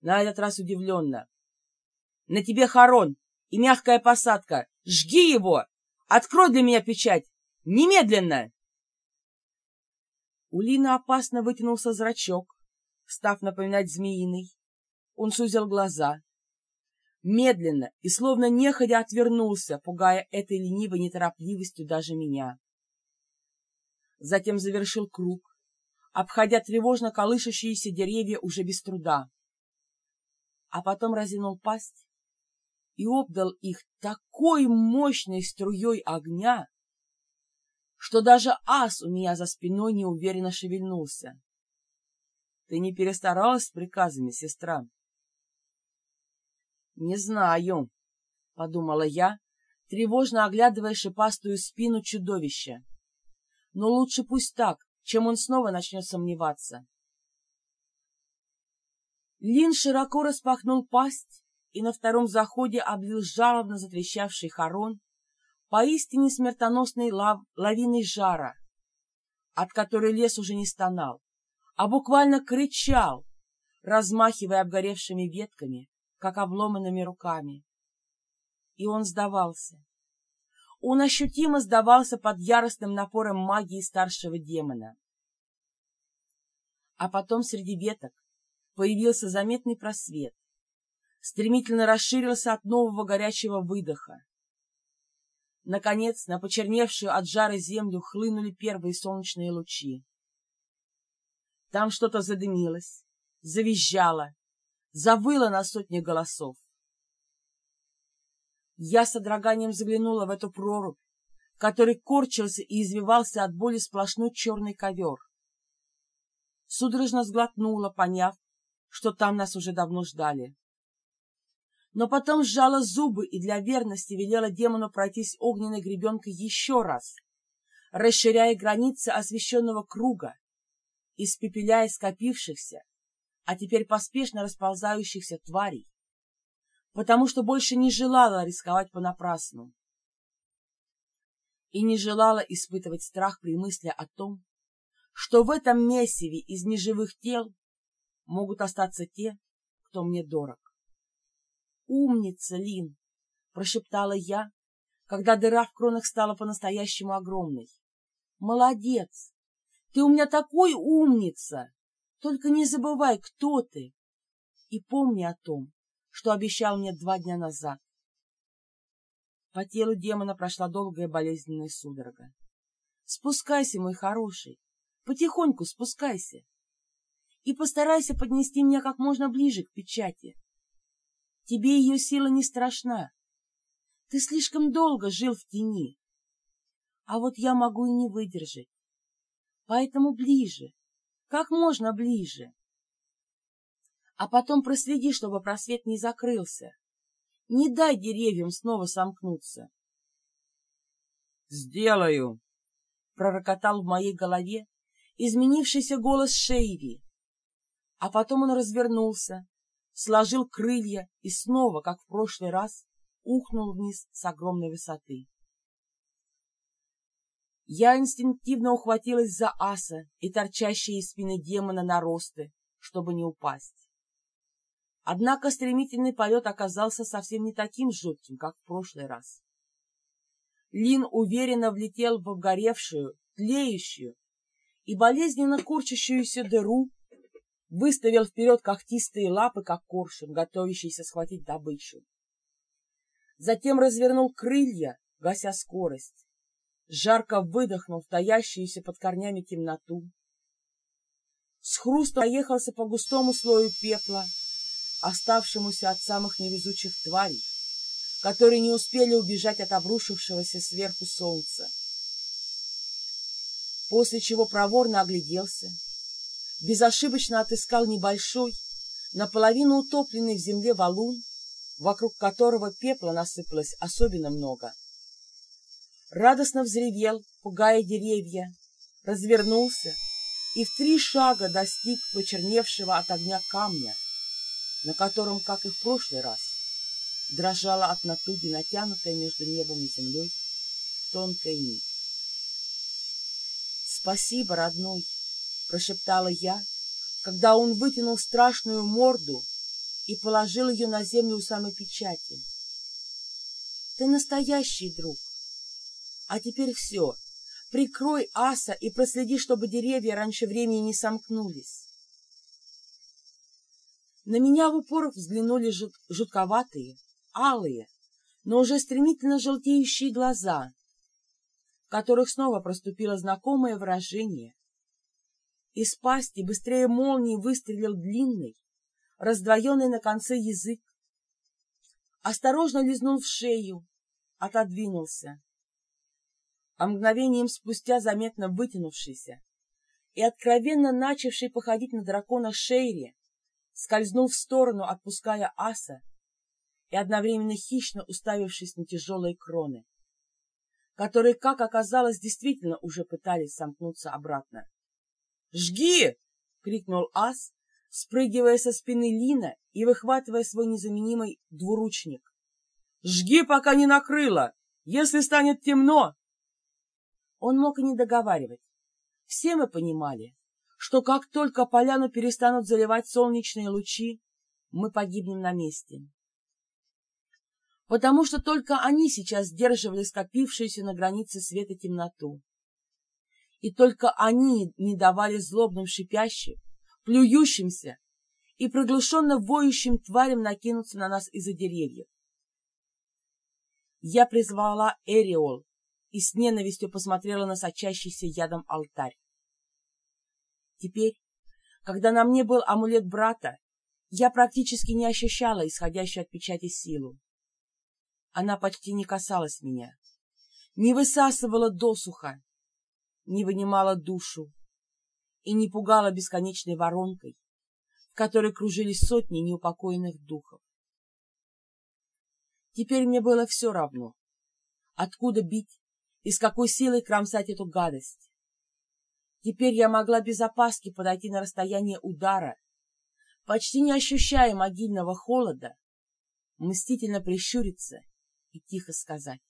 на этот раз удивленно. «На тебе хорон и мягкая посадка. Жги его! Открой для меня печать! Немедленно!» У Лины опасно вытянулся зрачок, став напоминать змеиный. Он сузил глаза. Медленно и словно неходя отвернулся, пугая этой ленивой неторопливостью даже меня. Затем завершил круг, обходя тревожно колышущиеся деревья уже без труда. А потом разинул пасть и обдал их такой мощной струей огня, что даже ас у меня за спиной неуверенно шевельнулся. Ты не перестаралась с приказами, сестра? Не знаю, — подумала я, тревожно оглядывая шипастую спину чудовища. Но лучше пусть так, чем он снова начнет сомневаться. Лин широко распахнул пасть и на втором заходе облил жалобно затрещавший хорон поистине смертоносной лав лавиной жара, от которой лес уже не стонал, а буквально кричал, размахивая обгоревшими ветками, как обломанными руками. И он сдавался. Он ощутимо сдавался под яростным напором магии старшего демона. А потом среди веток появился заметный просвет, стремительно расширился от нового горячего выдоха. Наконец, на почерневшую от жара землю хлынули первые солнечные лучи. Там что-то задымилось, завизжало, завыло на сотни голосов. Я с одраганием заглянула в эту прорубь, в которой корчился и извивался от боли сплошной черный ковер. Судорожно сглотнула, поняв, что там нас уже давно ждали. Но потом сжала зубы и для верности велела демону пройтись огненной гребенкой еще раз, расширяя границы освещенного круга, испепеляя скопившихся, а теперь поспешно расползающихся тварей, потому что больше не желала рисковать понапрасну и не желала испытывать страх при мысли о том, что в этом месиве из неживых тел могут остаться те, кто мне дорог. «Умница, Лин!» — прошептала я, когда дыра в кронах стала по-настоящему огромной. «Молодец! Ты у меня такой умница! Только не забывай, кто ты, и помни о том, что обещал мне два дня назад. По телу демона прошла долгая болезненная судорога. Спускайся, мой хороший, потихоньку спускайся. И постарайся поднести меня как можно ближе к печати. Тебе ее сила не страшна. Ты слишком долго жил в тени. А вот я могу и не выдержать. Поэтому ближе, как можно ближе. А потом проследи, чтобы просвет не закрылся. Не дай деревьям снова сомкнуться. «Сделаю!» — пророкотал в моей голове изменившийся голос Шейви. А потом он развернулся, сложил крылья и снова, как в прошлый раз, ухнул вниз с огромной высоты. Я инстинктивно ухватилась за аса и торчащие из спины демона наросты, чтобы не упасть. Однако стремительный полет оказался совсем не таким жутким, как в прошлый раз. Лин уверенно влетел в обгоревшую, тлеющую и болезненно курчащуюся дыру, выставил вперед когтистые лапы, как коршун, готовящийся схватить добычу. Затем развернул крылья, гася скорость, жарко выдохнул таящуюся под корнями темноту, с хрустом проехался по густому слою пепла, оставшемуся от самых невезучих тварей, которые не успели убежать от обрушившегося сверху солнца. После чего проворно огляделся, безошибочно отыскал небольшой, наполовину утопленный в земле валун, вокруг которого пепла насыпалось особенно много. Радостно взревел, пугая деревья, развернулся и в три шага достиг почерневшего от огня камня, на котором, как и в прошлый раз, дрожала от натуги натянутая между небом и землей тонкая нить. «Спасибо, родной!» — прошептала я, когда он вытянул страшную морду и положил ее на землю у самой печати. Ты настоящий друг. А теперь все. Прикрой аса и проследи, чтобы деревья раньше времени не сомкнулись. На меня в упор взглянули жут жутковатые, алые, но уже стремительно желтеющие глаза, в которых снова проступило знакомое выражение. Из пасти быстрее молнии выстрелил длинный, раздвоенный на конце язык. Осторожно лизнул в шею, отодвинулся. А мгновением спустя заметно вытянувшийся и откровенно начавший походить на дракона Шейри, скользнул в сторону, отпуская аса, и одновременно хищно уставившись на тяжелые кроны, которые, как оказалось, действительно уже пытались сомкнуться обратно. «Жги!» — крикнул ас, спрыгивая со спины Лина и выхватывая свой незаменимый двуручник. «Жги, пока не накрыло! Если станет темно!» Он мог и не договаривать. Все мы понимали, что как только поляну перестанут заливать солнечные лучи, мы погибнем на месте. Потому что только они сейчас сдерживали скопившуюся на границе света темноту. И только они не давали злобным шипящим, плюющимся и приглушенно воющим тварям накинуться на нас из-за деревьев. Я призвала Эриол и с ненавистью посмотрела на сочащийся ядом алтарь. Теперь, когда на мне был амулет брата, я практически не ощущала исходящую от печати силу. Она почти не касалась меня, не высасывала досуха, не вынимала душу и не пугала бесконечной воронкой, в которой кружились сотни неупокоенных духов. Теперь мне было все равно, откуда бить и с какой силой кромсать эту гадость. Теперь я могла без опаски подойти на расстояние удара, почти не ощущая могильного холода, мстительно прищуриться и тихо сказать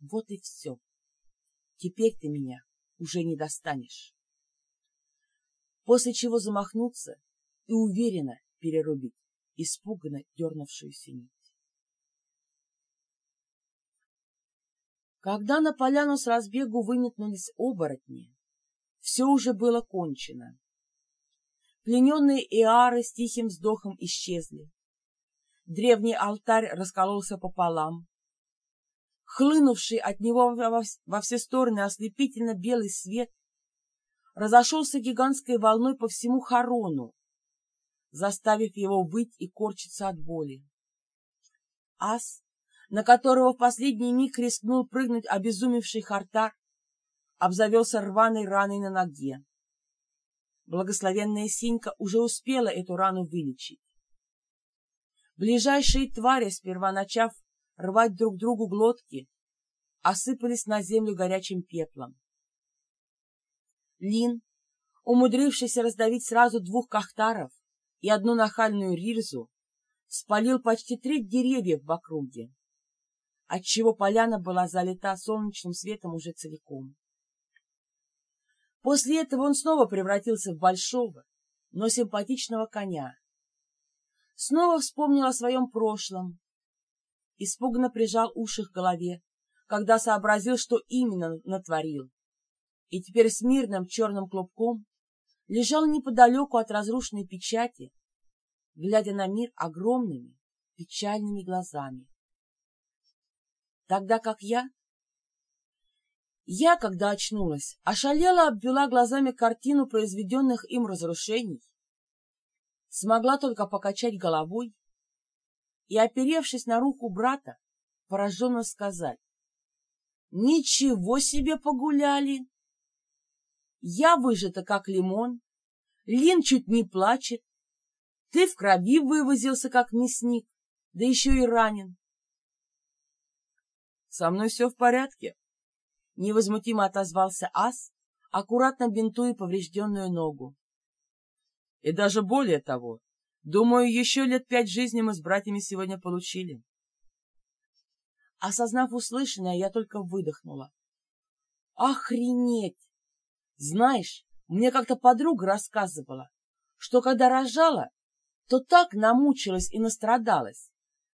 «Вот и все. Теперь ты меня уже не достанешь». После чего замахнуться и уверенно перерубить испуганно дернувшуюся нить. Когда на поляну с разбегу выметнулись оборотни, все уже было кончено. Плененные иары с тихим вздохом исчезли. Древний алтарь раскололся пополам. Хлынувший от него во все стороны ослепительно белый свет разошелся гигантской волной по всему Харону, заставив его выть и корчиться от боли. Ас на которого в последний миг рискнул прыгнуть обезумевший Хартар, обзавелся рваной раной на ноге. Благословенная Синька уже успела эту рану вылечить. Ближайшие твари, сперва начав рвать друг другу глотки, осыпались на землю горячим пеплом. Лин, умудрившийся раздавить сразу двух кахтаров и одну нахальную рирзу, спалил почти треть деревьев в округе отчего поляна была залита солнечным светом уже целиком. После этого он снова превратился в большого, но симпатичного коня. Снова вспомнил о своем прошлом. Испуганно прижал уши к голове, когда сообразил, что именно натворил. И теперь с мирным черным клубком лежал неподалеку от разрушенной печати, глядя на мир огромными печальными глазами тогда как я... Я, когда очнулась, ошалела обвела глазами картину произведенных им разрушений, смогла только покачать головой и, оперевшись на руку брата, пораженно сказать, «Ничего себе погуляли! Я выжата, как лимон, Лин чуть не плачет, ты в крови вывозился, как мясник, да еще и ранен. Со мной все в порядке. Невозмутимо отозвался ас, аккуратно бинтуя поврежденную ногу. И даже более того, думаю, еще лет пять жизни мы с братьями сегодня получили. Осознав услышанное, я только выдохнула. Охренеть! Знаешь, мне как-то подруга рассказывала, что когда рожала, то так намучилась и настрадалась,